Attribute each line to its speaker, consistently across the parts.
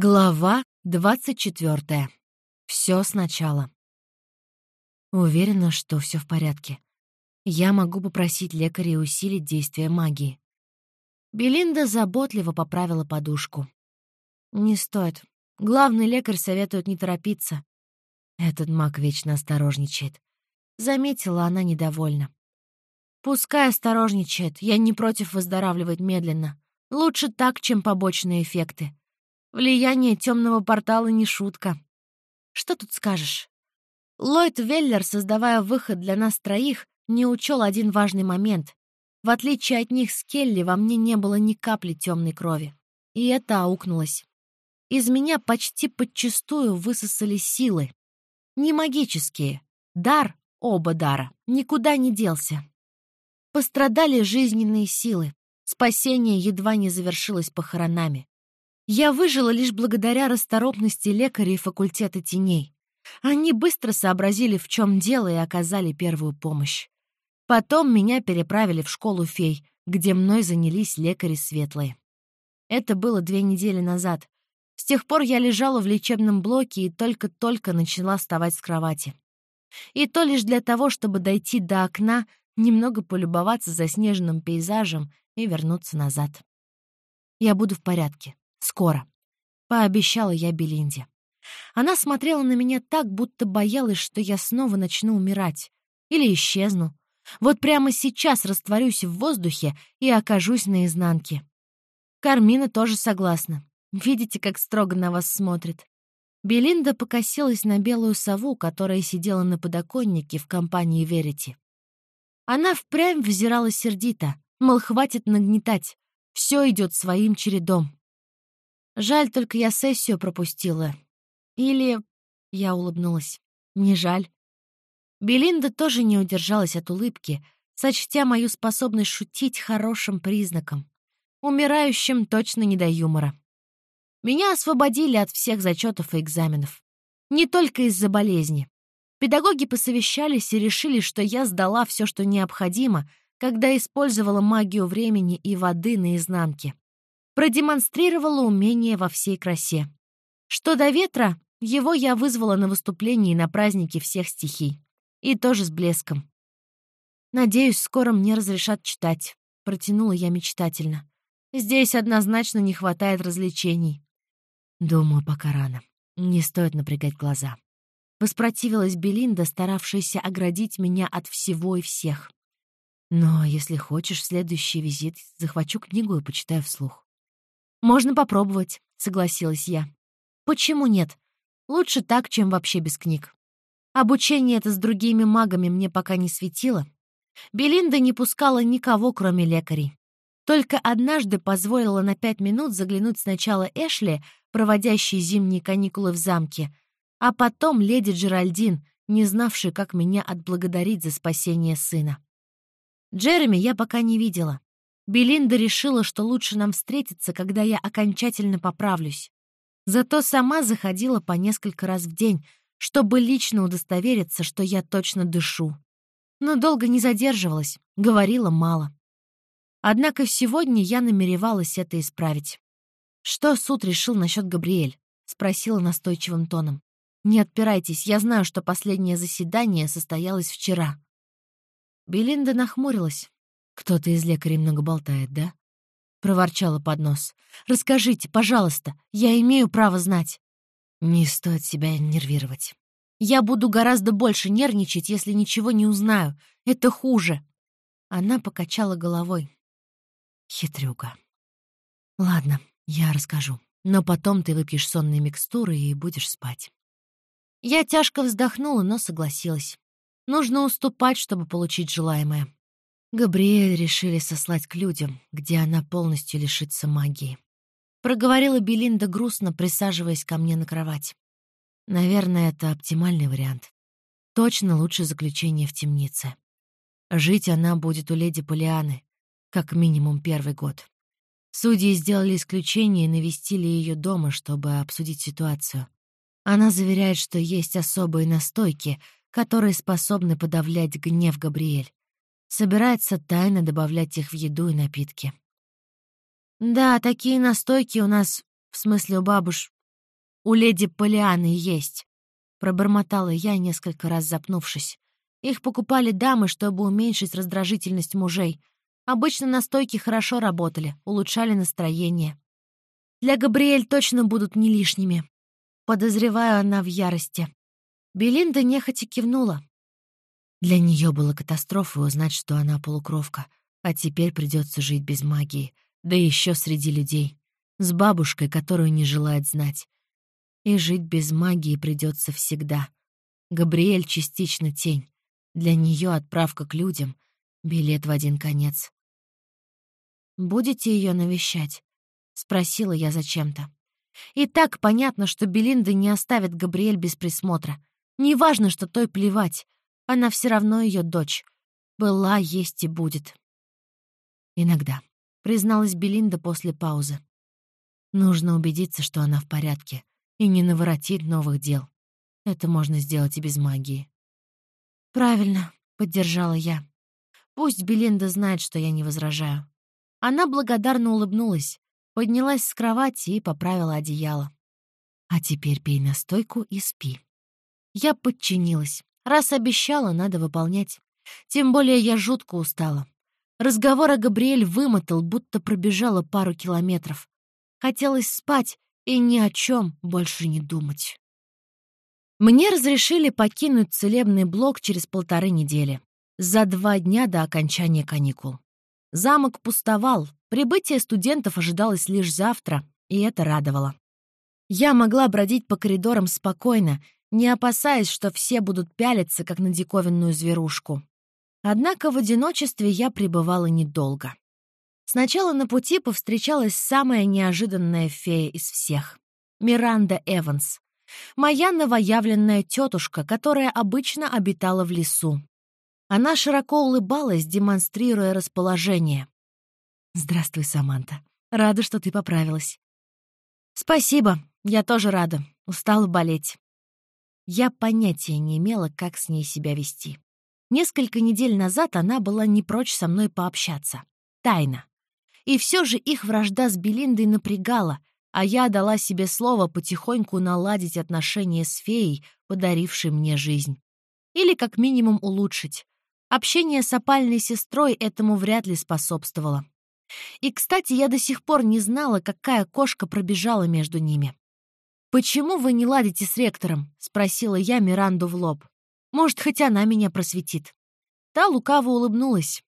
Speaker 1: Глава 24. Все сначала. Уверена, что все в порядке. Я могу попросить лекаря усилить действие магии. Белинда заботливо поправила подушку. Не стоит. Главный лекарь советует не торопиться. Этот маг вечно осторожничает. Заметила она недовольно. Пускай осторожничает, я не против выздоравливать медленно. Лучше так, чем побочные эффекты. Влияние темного портала не шутка. Что тут скажешь? Ллойд Веллер, создавая выход для нас троих, не учел один важный момент. В отличие от них с Келли, во мне не было ни капли темной крови. И это аукнулось. Из меня почти подчистую высосали силы. Не магические. Дар, оба дара, никуда не делся. Пострадали жизненные силы. Спасение едва не завершилось похоронами. Я выжила лишь благодаря расторопности лекарей факультета теней. Они быстро сообразили, в чем дело, и оказали первую помощь. Потом меня переправили в школу фей, где мной занялись лекари светлые. Это было две недели назад. С тех пор я лежала в лечебном блоке и только-только начала вставать с кровати. И то лишь для того, чтобы дойти до окна, немного полюбоваться заснеженным пейзажем и вернуться назад. Я буду в порядке. Скоро. Пообещала я Белинде. Она смотрела на меня так, будто боялась, что я снова начну умирать. Или исчезну. Вот прямо сейчас растворюсь в воздухе и окажусь наизнанке. Кармина тоже согласна. Видите, как строго на вас смотрит. Белинда покосилась на белую сову, которая сидела на подоконнике в компании Верити. Она впрямь взирала сердито, мол, хватит нагнетать, все идет своим чередом. Жаль, только я сессию пропустила. Или... Я улыбнулась. Не жаль. Белинда тоже не удержалась от улыбки, сочтя мою способность шутить хорошим признаком. Умирающим точно не до юмора. Меня освободили от всех зачетов и экзаменов. Не только из-за болезни. Педагоги посовещались и решили, что я сдала все, что необходимо, когда использовала магию времени и воды наизнанке продемонстрировала умение во всей красе. Что до ветра, его я вызвала на выступлении на празднике всех стихий. И тоже с блеском. «Надеюсь, скоро мне разрешат читать», — протянула я мечтательно. «Здесь однозначно не хватает развлечений». «Думаю, пока рано. Не стоит напрягать глаза». Воспротивилась Белинда, старавшаяся оградить меня от всего и всех. «Но если хочешь, следующий визит захвачу книгу и почитаю вслух». «Можно попробовать», — согласилась я. «Почему нет? Лучше так, чем вообще без книг. Обучение это с другими магами мне пока не светило. Белинда не пускала никого, кроме лекарей. Только однажды позволила на пять минут заглянуть сначала Эшли, проводящей зимние каникулы в замке, а потом леди Джеральдин, не знавшей, как меня отблагодарить за спасение сына. Джереми я пока не видела. Белинда решила, что лучше нам встретиться, когда я окончательно поправлюсь. Зато сама заходила по несколько раз в день, чтобы лично удостовериться, что я точно дышу. Но долго не задерживалась, говорила мало. Однако сегодня я намеревалась это исправить. «Что суд решил насчет Габриэль?» — спросила настойчивым тоном. «Не отпирайтесь, я знаю, что последнее заседание состоялось вчера». Белинда нахмурилась. «Кто-то из лекарей много болтает, да?» — проворчала под нос. «Расскажите, пожалуйста, я имею право знать». «Не стоит себя нервировать». «Я буду гораздо больше нервничать, если ничего не узнаю. Это хуже». Она покачала головой. Хитрюга. «Ладно, я расскажу. Но потом ты выпьешь сонные микстуры и будешь спать». Я тяжко вздохнула, но согласилась. Нужно уступать, чтобы получить желаемое. Габриэль решили сослать к людям, где она полностью лишится магии. Проговорила Белинда грустно, присаживаясь ко мне на кровать. Наверное, это оптимальный вариант. Точно лучше заключение в темнице. Жить она будет у леди Полианы, как минимум первый год. Судьи сделали исключение и навестили ее дома, чтобы обсудить ситуацию. Она заверяет, что есть особые настойки, которые способны подавлять гнев Габриэль собирается тайно добавлять их в еду и напитки. Да, такие настойки у нас, в смысле у бабуш, у леди Полианы есть», — пробормотала я, несколько раз запнувшись. Их покупали дамы, чтобы уменьшить раздражительность мужей. Обычно настойки хорошо работали, улучшали настроение. Для Габриэль точно будут не лишними. Подозреваю, она в ярости. Белинда нехотя кивнула. Для нее было катастрофой узнать, что она полукровка, а теперь придется жить без магии, да еще среди людей, с бабушкой, которую не желает знать. И жить без магии придется всегда. Габриэль частично тень. Для нее отправка к людям — билет в один конец. «Будете ее навещать?» — спросила я зачем-то. И так понятно, что Белинда не оставит Габриэль без присмотра. Неважно, что той плевать. Она все равно ее дочь. Была, есть и будет. Иногда, призналась Белинда после паузы. Нужно убедиться, что она в порядке, и не наворотит новых дел. Это можно сделать и без магии. «Правильно», — поддержала я. «Пусть Белинда знает, что я не возражаю». Она благодарно улыбнулась, поднялась с кровати и поправила одеяло. «А теперь пей настойку и спи». Я подчинилась. Раз обещала, надо выполнять. Тем более я жутко устала. Разговор о Габриэль вымотал, будто пробежала пару километров. Хотелось спать и ни о чем больше не думать. Мне разрешили покинуть целебный блок через полторы недели, за два дня до окончания каникул. Замок пустовал, прибытие студентов ожидалось лишь завтра, и это радовало. Я могла бродить по коридорам спокойно, не опасаясь, что все будут пялиться, как на диковинную зверушку. Однако в одиночестве я пребывала недолго. Сначала на пути повстречалась самая неожиданная фея из всех — Миранда Эванс, Моя новоявленная тетушка, которая обычно обитала в лесу. Она широко улыбалась, демонстрируя расположение. «Здравствуй, Саманта. Рада, что ты поправилась». «Спасибо. Я тоже рада. Устала болеть». Я понятия не имела, как с ней себя вести. Несколько недель назад она была не прочь со мной пообщаться. Тайна. И все же их вражда с Белиндой напрягала, а я дала себе слово потихоньку наладить отношения с феей, подарившей мне жизнь. Или как минимум улучшить. Общение с опальной сестрой этому вряд ли способствовало. И, кстати, я до сих пор не знала, какая кошка пробежала между ними. «Почему вы не ладите с ректором?» — спросила я Миранду в лоб. «Может, хоть она меня просветит». Та лукаво улыбнулась.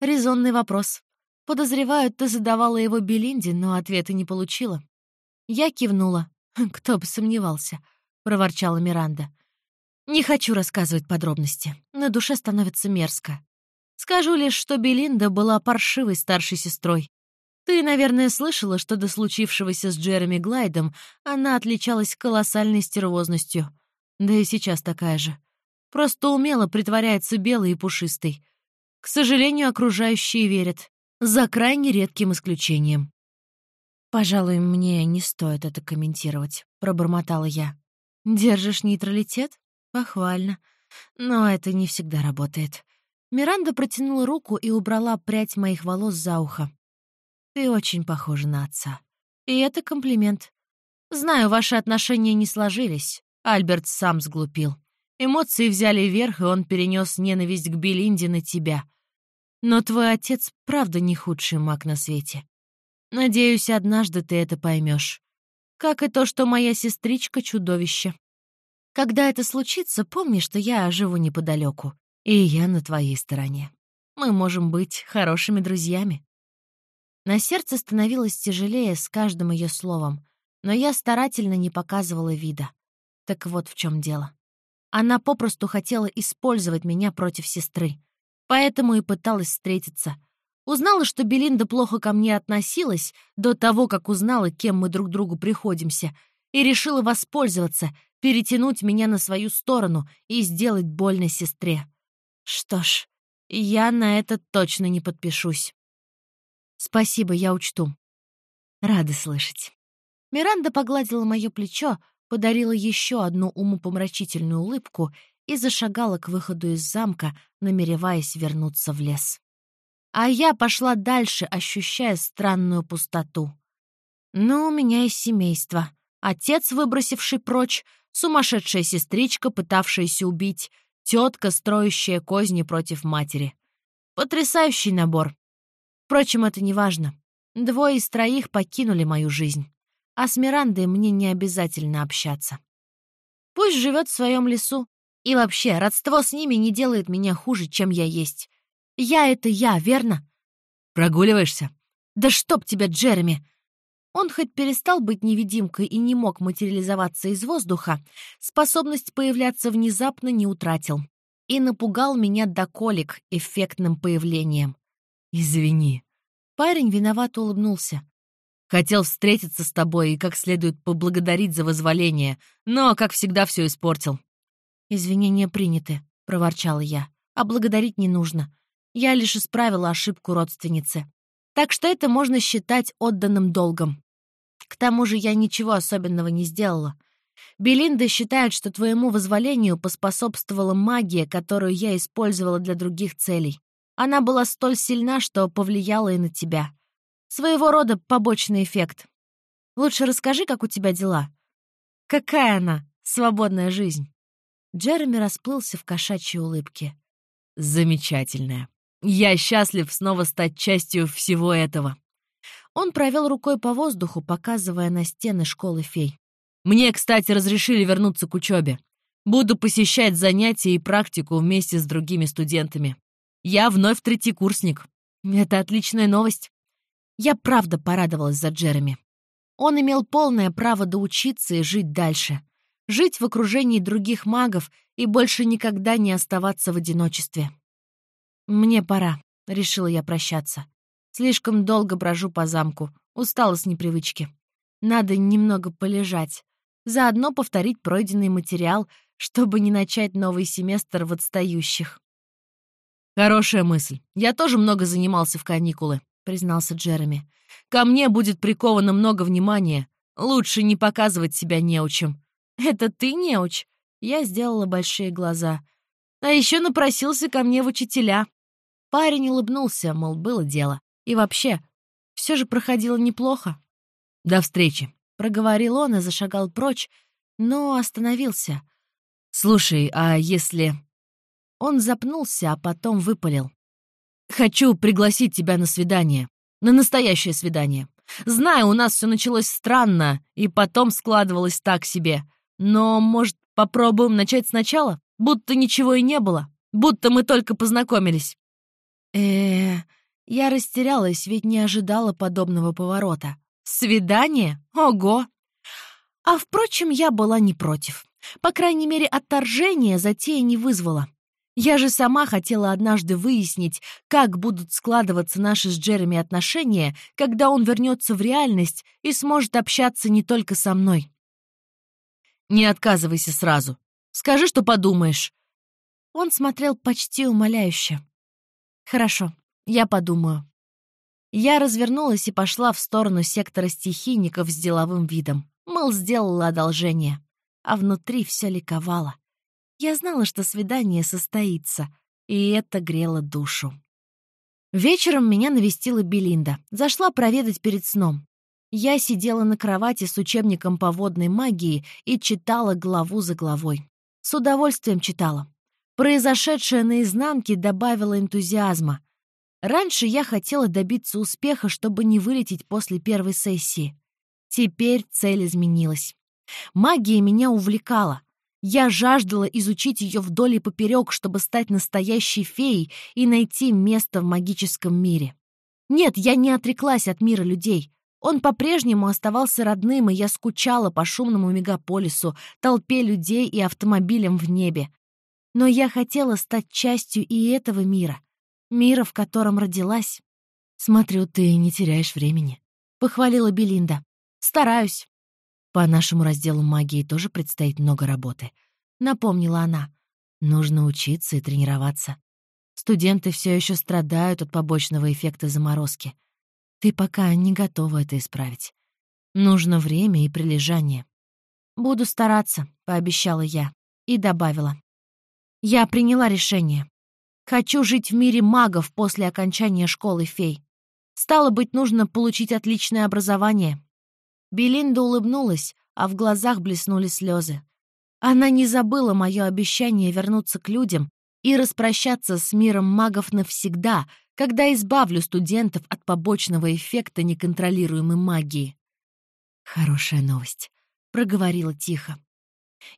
Speaker 1: Резонный вопрос. Подозреваю, ты задавала его Белинде, но ответа не получила. Я кивнула. «Кто бы сомневался», — проворчала Миранда. «Не хочу рассказывать подробности. На душе становится мерзко. Скажу лишь, что Белинда была паршивой старшей сестрой. Ты, наверное, слышала, что до случившегося с Джереми Глайдом она отличалась колоссальной стервозностью. Да и сейчас такая же. Просто умело притворяется белой и пушистой. К сожалению, окружающие верят. За крайне редким исключением. «Пожалуй, мне не стоит это комментировать», — пробормотала я. «Держишь нейтралитет? Похвально. Но это не всегда работает». Миранда протянула руку и убрала прядь моих волос за ухо. «Ты очень похожа на отца. И это комплимент. Знаю, ваши отношения не сложились. Альберт сам сглупил. Эмоции взяли верх, и он перенес ненависть к Белинде на тебя. Но твой отец правда не худший маг на свете. Надеюсь, однажды ты это поймешь. Как и то, что моя сестричка — чудовище. Когда это случится, помни, что я живу неподалеку, и я на твоей стороне. Мы можем быть хорошими друзьями. На сердце становилось тяжелее с каждым ее словом, но я старательно не показывала вида. Так вот в чем дело. Она попросту хотела использовать меня против сестры, поэтому и пыталась встретиться — Узнала, что Белинда плохо ко мне относилась до того, как узнала, кем мы друг другу приходимся, и решила воспользоваться, перетянуть меня на свою сторону и сделать больно сестре. Что ж, я на это точно не подпишусь. Спасибо, я учту. Рада слышать. Миранда погладила мое плечо, подарила еще одну умопомрачительную улыбку и зашагала к выходу из замка, намереваясь вернуться в лес. А я пошла дальше, ощущая странную пустоту. Но у меня есть семейство. отец, выбросивший прочь, сумасшедшая сестричка, пытавшаяся убить, тетка, строящая козни против матери. Потрясающий набор. Впрочем, это не важно. Двое из троих покинули мою жизнь, а с Мирандой мне не обязательно общаться. Пусть живет в своем лесу. И вообще, родство с ними не делает меня хуже, чем я есть. Я — это я, верно?
Speaker 2: Прогуливаешься?
Speaker 1: Да чтоб тебя, Джереми! Он хоть перестал быть невидимкой и не мог материализоваться из воздуха, способность появляться внезапно не утратил. И напугал меня до колик эффектным появлением.
Speaker 2: «Извини».
Speaker 1: Парень виновато улыбнулся.
Speaker 2: «Хотел встретиться с тобой и как следует поблагодарить за возволение, но, как всегда, все испортил».
Speaker 1: «Извинения приняты», — проворчала я. «А благодарить не нужно. Я лишь исправила ошибку родственницы. Так что это можно считать отданным долгом. К тому же я ничего особенного не сделала. Белинда считает, что твоему возволению поспособствовала магия, которую я использовала для других целей. Она была столь сильна, что повлияла и на тебя. Своего рода побочный эффект. Лучше расскажи, как у тебя дела. Какая она, свободная жизнь?» Джереми расплылся в кошачьей улыбке.
Speaker 2: «Замечательная. Я счастлив снова стать частью всего этого».
Speaker 1: Он провел рукой по воздуху, показывая на стены школы фей.
Speaker 2: «Мне, кстати, разрешили вернуться к учебе. Буду посещать занятия и практику вместе с другими студентами. Я вновь третий курсник.
Speaker 1: Это отличная новость. Я правда порадовалась за Джереми. Он имел полное право доучиться и жить дальше. Жить в окружении других магов и больше никогда не оставаться в одиночестве. «Мне пора», — решила я прощаться. Слишком долго брожу по замку, устала с непривычки. Надо немного полежать. Заодно повторить пройденный материал, чтобы не начать новый семестр в отстающих.
Speaker 2: «Хорошая мысль. Я тоже много занимался в каникулы», — признался Джереми. «Ко мне будет приковано много внимания. Лучше не показывать себя неучем».
Speaker 1: «Это ты неуч?» Я сделала большие глаза. «А еще напросился ко мне в учителя». Парень улыбнулся, мол, было дело. И вообще, все же проходило неплохо.
Speaker 2: «До встречи», —
Speaker 1: проговорил он и зашагал прочь, но остановился.
Speaker 2: «Слушай, а если...»
Speaker 1: Он запнулся, а потом выпалил.
Speaker 2: «Хочу пригласить тебя на свидание. На настоящее свидание. Знаю, у нас все началось странно, и потом складывалось так себе. Но, может, попробуем начать сначала? Будто ничего и не было. Будто мы только познакомились».
Speaker 1: Э, -э я растерялась, ведь не ожидала подобного поворота. Свидание? Ого! А, впрочем, я была не против. По крайней мере, отторжение затея не вызвала. Я же сама хотела однажды выяснить, как будут складываться наши с Джереми отношения, когда он вернется в реальность и сможет общаться не только со мной.
Speaker 2: «Не отказывайся сразу. Скажи, что подумаешь».
Speaker 1: Он смотрел почти умоляюще. «Хорошо, я подумаю». Я развернулась и пошла в сторону сектора стихийников с деловым видом. Мол, сделала одолжение. А внутри все ликовало. Я знала, что свидание состоится, и это грело душу. Вечером меня навестила Белинда. Зашла проведать перед сном. Я сидела на кровати с учебником по водной магии и читала главу за главой. С удовольствием читала. Произошедшее наизнанке добавило энтузиазма. Раньше я хотела добиться успеха, чтобы не вылететь после первой сессии. Теперь цель изменилась. Магия меня увлекала. Я жаждала изучить ее вдоль и поперек, чтобы стать настоящей феей и найти место в магическом мире. Нет, я не отреклась от мира людей. Он по-прежнему оставался родным, и я скучала по шумному мегаполису, толпе людей и автомобилям в небе. Но я хотела стать частью и этого мира, мира, в котором родилась.
Speaker 2: «Смотрю, ты не теряешь времени», — похвалила Белинда.
Speaker 1: «Стараюсь».
Speaker 2: По нашему разделу магии тоже предстоит много работы. Напомнила она. Нужно учиться и тренироваться. Студенты все еще страдают от побочного эффекта заморозки. Ты пока не готова это исправить. Нужно время и прилежание.
Speaker 1: «Буду стараться», — пообещала я. И добавила. «Я приняла решение. Хочу жить в мире магов после окончания школы фей. Стало быть, нужно получить отличное образование. Белинда улыбнулась, а в глазах блеснули слезы. Она не забыла мое обещание вернуться к людям и распрощаться с миром магов навсегда, когда избавлю студентов от побочного эффекта неконтролируемой магии. «Хорошая новость», — проговорила тихо.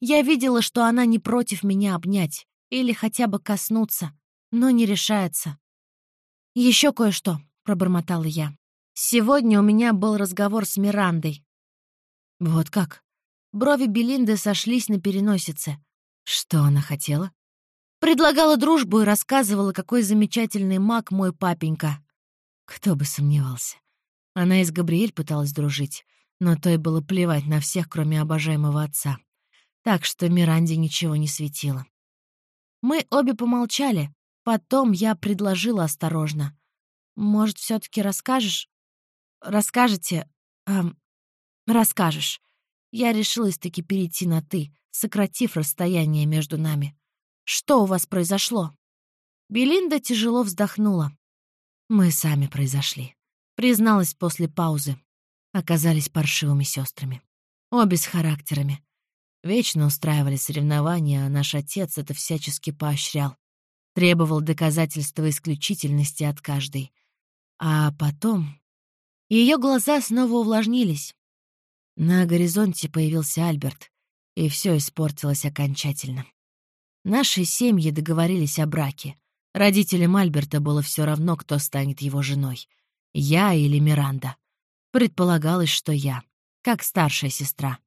Speaker 1: Я видела, что она не против меня обнять или хотя бы коснуться, но не решается. Еще кое-что», — пробормотала я. «Сегодня у меня был разговор с Мирандой». «Вот как?» Брови Белинды сошлись на переносице. Что она хотела? Предлагала дружбу и рассказывала, какой замечательный маг мой папенька. Кто бы сомневался. Она и с Габриэль пыталась дружить, но той было плевать на всех, кроме обожаемого отца. Так что Миранде ничего не светило. Мы обе помолчали. Потом я предложила осторожно. «Может, все таки расскажешь?» «Расскажете?» эм, «Расскажешь». Я решилась-таки перейти на «ты», сократив расстояние между нами. «Что у вас произошло?» Белинда тяжело вздохнула. «Мы сами произошли», — призналась после паузы. Оказались паршивыми сестрами. Обе с характерами. Вечно устраивали соревнования, а наш отец это всячески поощрял. Требовал доказательства исключительности от каждой. А потом... Ее глаза снова увлажнились. На горизонте появился Альберт, и все испортилось окончательно. Наши семьи договорились о браке. Родителям Альберта было все равно, кто станет его женой. Я или Миранда. Предполагалось, что я, как старшая сестра.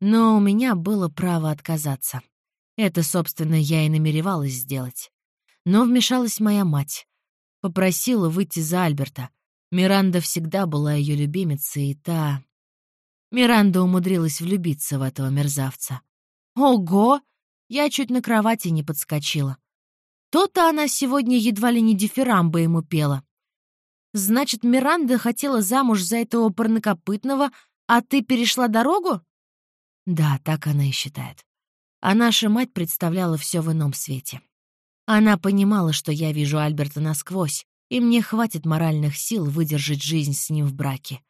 Speaker 1: Но у меня было право отказаться. Это, собственно, я и намеревалась сделать. Но вмешалась моя мать. Попросила выйти за Альберта. Миранда всегда была ее любимицей, и та... Миранда умудрилась влюбиться в этого мерзавца. Ого! Я чуть на кровати не подскочила. То-то она сегодня едва ли не дифирамбы ему пела. Значит, Миранда хотела замуж за этого парнокопытного, а ты перешла дорогу? Да, так она и считает. А наша мать представляла все в ином свете. Она понимала, что я вижу Альберта насквозь, и мне хватит моральных сил выдержать жизнь с ним в браке.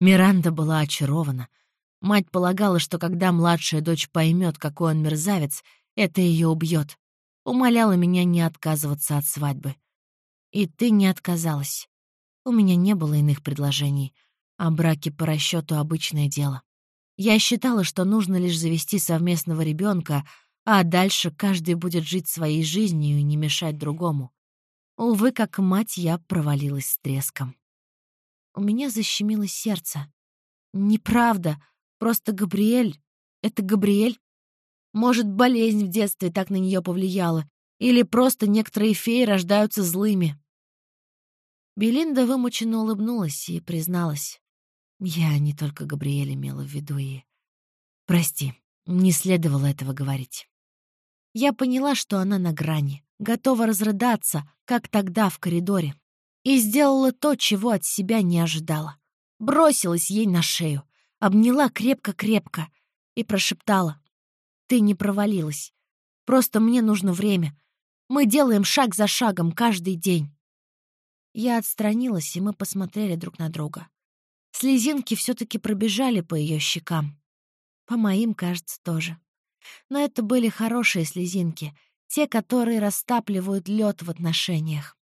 Speaker 1: Миранда была очарована. Мать полагала, что когда младшая дочь поймет, какой он мерзавец, это ее убьет. Умоляла меня не отказываться от свадьбы. И ты не отказалась. У меня не было иных предложений, а браки по расчету обычное дело. Я считала, что нужно лишь завести совместного ребенка, а дальше каждый будет жить своей жизнью и не мешать другому. Увы, как мать, я провалилась с треском. У меня защемило сердце. Неправда. Просто Габриэль. Это Габриэль. Может, болезнь в детстве так на нее повлияла. Или просто некоторые феи рождаются злыми. Белинда вымученно улыбнулась и призналась. Я не только Габриэль имела в виду и... Прости, не следовало этого говорить. Я поняла, что она на грани, готова разрыдаться, как тогда в коридоре и сделала то, чего от себя не ожидала. Бросилась ей на шею, обняла крепко-крепко и прошептала. «Ты не провалилась. Просто мне нужно время. Мы делаем шаг за шагом каждый день». Я отстранилась, и мы посмотрели друг на друга. Слезинки все таки пробежали по ее щекам. По моим, кажется, тоже. Но это были хорошие слезинки, те, которые растапливают лед в отношениях.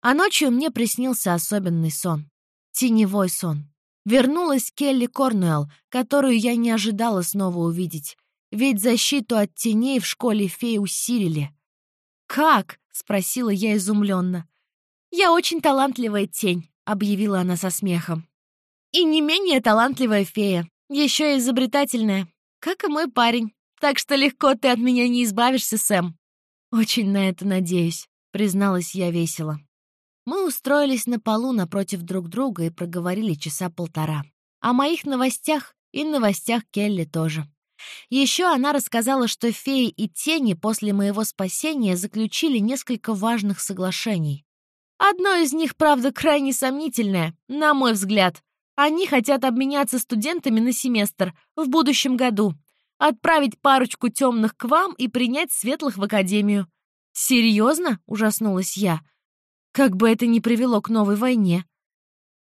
Speaker 1: А ночью мне приснился особенный сон. Теневой сон. Вернулась Келли Корнуэлл, которую я не ожидала снова увидеть. Ведь защиту от теней в школе фей усилили. «Как?» — спросила я изумленно. «Я очень талантливая тень», — объявила она со смехом. «И не менее талантливая фея, еще и изобретательная, как и мой парень. Так что легко ты от меня не избавишься, Сэм». «Очень на это надеюсь», — призналась я весело. Мы устроились на полу напротив друг друга и проговорили часа полтора. О моих новостях и новостях Келли тоже. Еще она рассказала, что феи и тени после моего спасения заключили несколько важных соглашений. Одно из них, правда, крайне сомнительное, на мой взгляд. Они хотят обменяться студентами на семестр в будущем году, отправить парочку темных к вам и принять светлых в академию. «Серьезно?» — ужаснулась я. Как бы это ни привело к новой войне.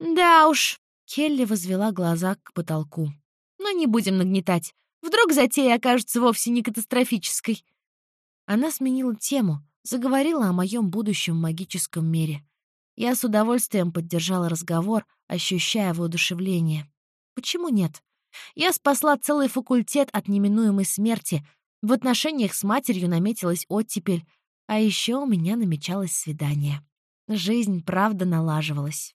Speaker 1: Да уж, Келли возвела глаза к потолку. Но не будем нагнетать. Вдруг затея окажется вовсе не катастрофической. Она сменила тему, заговорила о моем будущем магическом мире. Я с удовольствием поддержала разговор, ощущая воодушевление. Почему нет? Я спасла целый факультет от неминуемой смерти, в отношениях с матерью наметилась оттепель, а еще у меня намечалось свидание. Жизнь, правда, налаживалась.